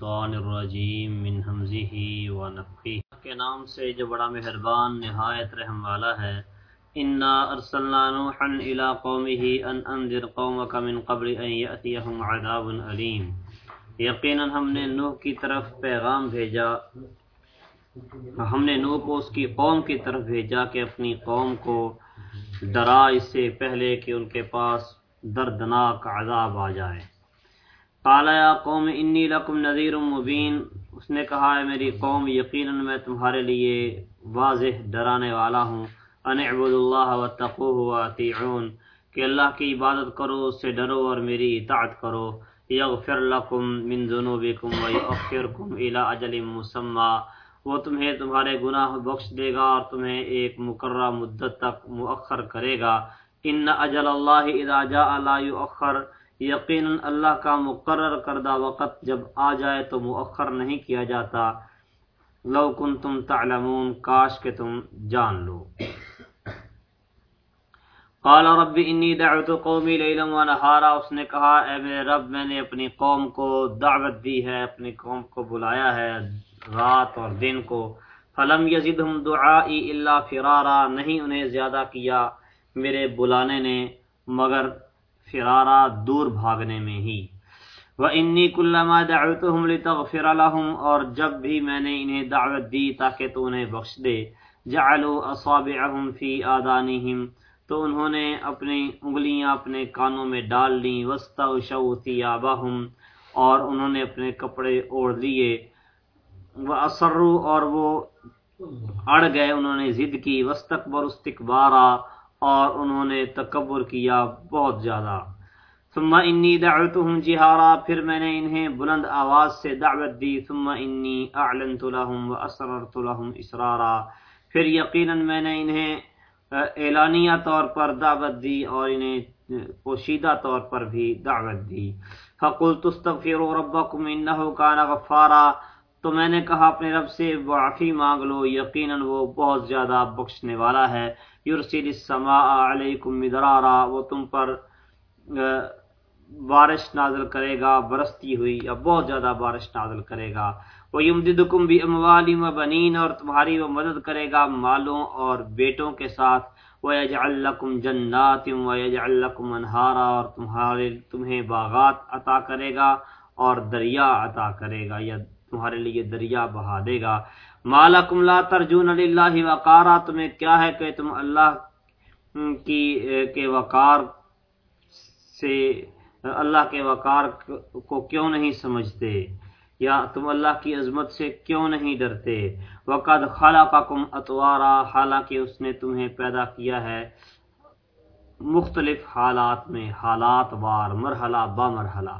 الشیطان الرجیم من حمزه ونفخه کے نام سے جو بڑا مہربان، نہایت رحم والا ہے۔ انا ارسلنا نوحا الى قومه ان انذر قومك من قبل ان ياتيهم عذاب الیم یقینا ہم نے نوح کی طرف پیغام بھیجا۔ ہم نے نوح کو اس کی قوم کی طرف بھیجا کہ اپنی قوم کو ڈرا اس سے پہلے کہ ان کے پاس دردناک عذاب آ جائے۔ قالا یا قوم انی لکم نذیر مبین۔ اس نے کہا ہے میری قوم، یقینا میں تمہارے لیے واضح ڈرانے والا ہوں۔ ان اعبد اللہ واتقوه واتعون کہ اللہ کی عبادت کرو، اس سے ڈرو اور میری اطاعت کرو۔ یغفر لکم من ذنوبکم ویؤخرکم الى اجل مسمى۔ وہ تمہیں تمہارے گناہ بخش دے گا اور تمہیں ایک مقررہ مدت تک مؤخر کرے گا۔ ان اجل اللہ اذا جاء لا يؤخر یقینا اللہ کا مقرر کردہ وقت جب آ جائے تو مؤخر نہیں کیا جاتا۔ لو کنتم تعلمون، کاش کہ تم جان لو۔ قال رب انی دعوت قومی لیلا و نہارا۔ اس نے کہا، اے میرے رب، میں نے اپنی قوم کو دعوت دی ہے، اپنی قوم کو بلایا ہے رات اور دن کو۔ فلم یزدہم دعائی الا فرارا۔ نہیں انہیں زیادہ کیا، میرے بلانے نے، مگر فرارا دور بھاگنے میں ہی۔ وہ انی کلما دعوتهم لتغفر اور جب بھی میں نے انہیں دعوت دی تاکہ تو انہیں بخش دے۔ جعلوا اصابعهم في آذانهم تو انہوں نے اپنی انگلیاں اپنے کانوں میں ڈال لیں واستغشوا ثيابهم، اور انہوں نے اپنے کپڑے اوڑھ لیے۔ واصروا اور وہ اڑ گئے، انہوں نے ضد کی۔ واستكبروا استكبارا اور انہوں نے تکبر کیا بہت زیادہ۔ ثم انی دعوتهم جہارا، پھر میں نے انہیں بلند آواز سے دعوت دی۔ ثم انی اعلنت لهم واسررت لهم اسرارا۔ پھر یقینا میں نے انہیں اعلانیہ طور پر دعوت دی اور انہیں پوشیدہ طور پر بھی دعوت دی۔ فقلت استغفروا ربکم انه کان غفارا۔ تو میں نے کہا اپنے رب سے، معافی مانگ لو، یقینا وہ بہت زیادہ بخشنے والا ہے۔ یرسل السماء علیکم مدرارا، وہ تم پر بارش نازل کرے گا، برستی ہوئی یا بہت زیادہ بارش نازل کرے گا۔ وہ یمددکم بھی اموالی و بنین اور تمہاری وہ مدد کرے گا مالوں اور بیٹوں کے ساتھ۔ وَيَجْعَلْ لَكُمْ جَنَّاتٍ وَيَجْعَلْ لَكُمْ انہارا اور تمہارے، تمہیں باغات عطا کرے گا اور دریا عطا کرے گا۔ یا تمہارے لیے دریا بہا دے گا۔ مالکم لا ترجون للہ وقارا، تمہیں کیا ہے کہ تم اللہ کی، کے وقار سے، اللہ کے وقار کو کیوں نہیں سمجھتے؟ یا تم اللہ کی عظمت سے کیوں نہیں ڈرتے؟ وقد خلقکم اطوارا، حالانکہ اس نے تمہیں پیدا کیا ہے مختلف حالات میں، حالات وار، مرحلہ با مرحلہ۔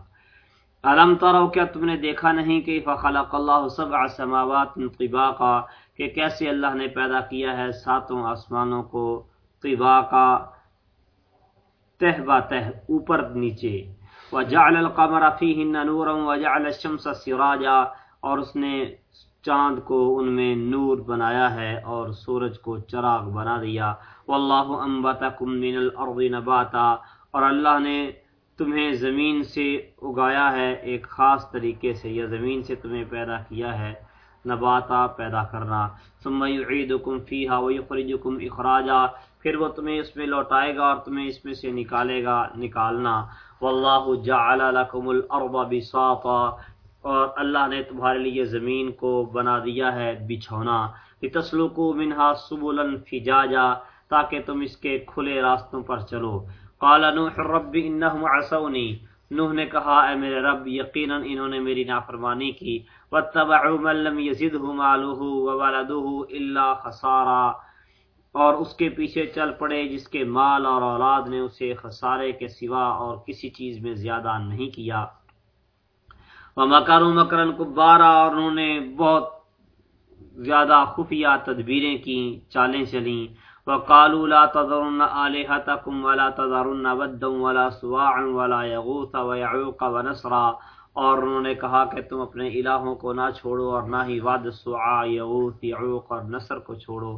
علم ترو کیا تم نے دیکھا نہیں کہ فخلق اللہ سبع سماوات طباقا، کہ کیسے اللہ نے پیدا کیا ہے ساتوں آسمانوں کو طباقا، تہ با تہ اوپر نیچے۔ وجعل القمر فيهن نورا وجعل الشمس سراجا، اور اس نے چاند کو ان میں نور بنایا ہے اور سورج کو چراغ بنا دیا۔ واللہ انبتکم من الارض نباتا، اور اللہ نے تمہیں زمین سے اگایا ہے، ایک خاص طریقے سے، یا زمین سے تمہیں پیدا کیا ہے، نباتا پیدا کرنا۔ ثم یعیدکم فیہا ویخرجکم اخراجا، پھر وہ تمہیں اس میں لوٹائے گا اور تمہیں اس میں سے نکالے گا، نکالنا۔ واللہ جعل لکم الارض بساطا، اور اللہ نے تمہارے لیے زمین کو بنا دیا ہے بچھونا۔ لتسلکو منہا سبلا فجاجا، تاکہ تم اس کے کھلے راستوں پر چلو۔ قال نوح رب انہم عصونی۔ نوح نے کہا، اے میرے رب، یقینا انہوں نے میری نافرمانی کی۔ واتبعوا من لم يزده ماله وولده الا خسارا۔ اور اس کے پیچھے چل پڑے جس کے مال اور اولاد نے اسے خسارے کے سوا اور کسی چیز میں زیادہ نہیں کیا۔ وہ مکر مکرن کبارا۔ اور انہوں نے بہت زیادہ خفیہ تدبیریں کی، چالیں چلیں۔ وہ لا تذرن آلہتکم ولا تذرن ودم ولا سواعا ولا یغوث ویعوق ونسرا اور انہوں نے کہا کہ تم اپنے الہوں کو نہ چھوڑو اور نہ ہی ود سعا یغوث، یعوق اور نصر کو چھوڑو۔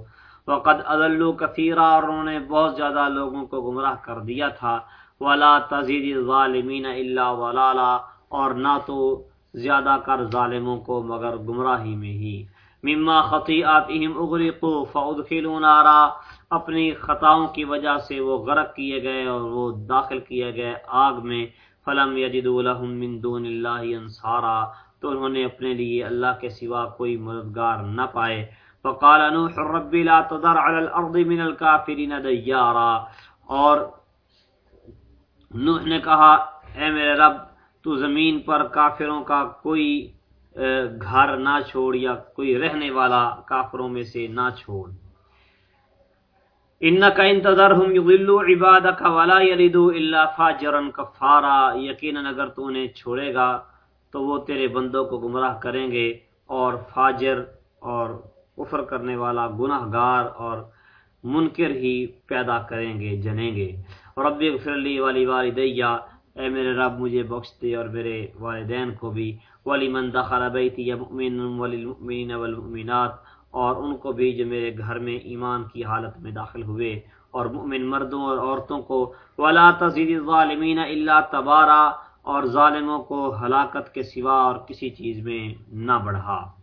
وقد اضلوا کثیرا اور انہوں نے بہت زیادہ لوگوں کو گمراہ کر دیا تھا۔ ولا تزید الظالمین الا ولالا اور نہ تو زیادہ کر ظالموں کو مگر گمراہی میں ہی۔ مما خطیئاتہم اغرقوا فادخلوا نارا۔ اپنی خطاؤں کی وجہ سے وہ غرق کیے گئے اور وہ داخل کیے گئے آگ میں۔ فلم یجدوا لهم من دون اللہ انصارا تو انہوں نے اپنے لیے اللہ کے سوا کوئی مددگار نہ پائے۔ فقال نوح رب لا تذر على الارض من الكافرین دیارا اور نوح نے کہا، اے میرے رب، تو زمین پر کافروں کا کوئی گھر نہ چھوڑ یا کوئی رہنے والا کافروں میں سے نہ چھوڑ۔ ان کا انتظار ہم یغلو عبادک ولا یلدو الا فاجرا کفارا۔ یقینا اگر تو انہیں چھوڑے گا، تو وہ تیرے بندوں کو گمراہ کریں گے اور فاجر اور کفر کرنے والا گناہ گار اور منکر ہی پیدا کریں گے، جنیں گے۔ رب اغفر لی والی والدیہ اے میرے رب، مجھے بخش دے اور میرے والدین کو بھی۔ ولی من دخل بیتی یا مؤمن وللمؤمنین والمؤمنات اور ان کو بھی جو میرے گھر میں ایمان کی حالت میں داخل ہوئے۔ اور مؤمن مردوں اور عورتوں کو، ولا تزید الظالمین الا تبارا اور ظالموں کو ہلاکت کے سوا اور کسی چیز میں نہ بڑھا۔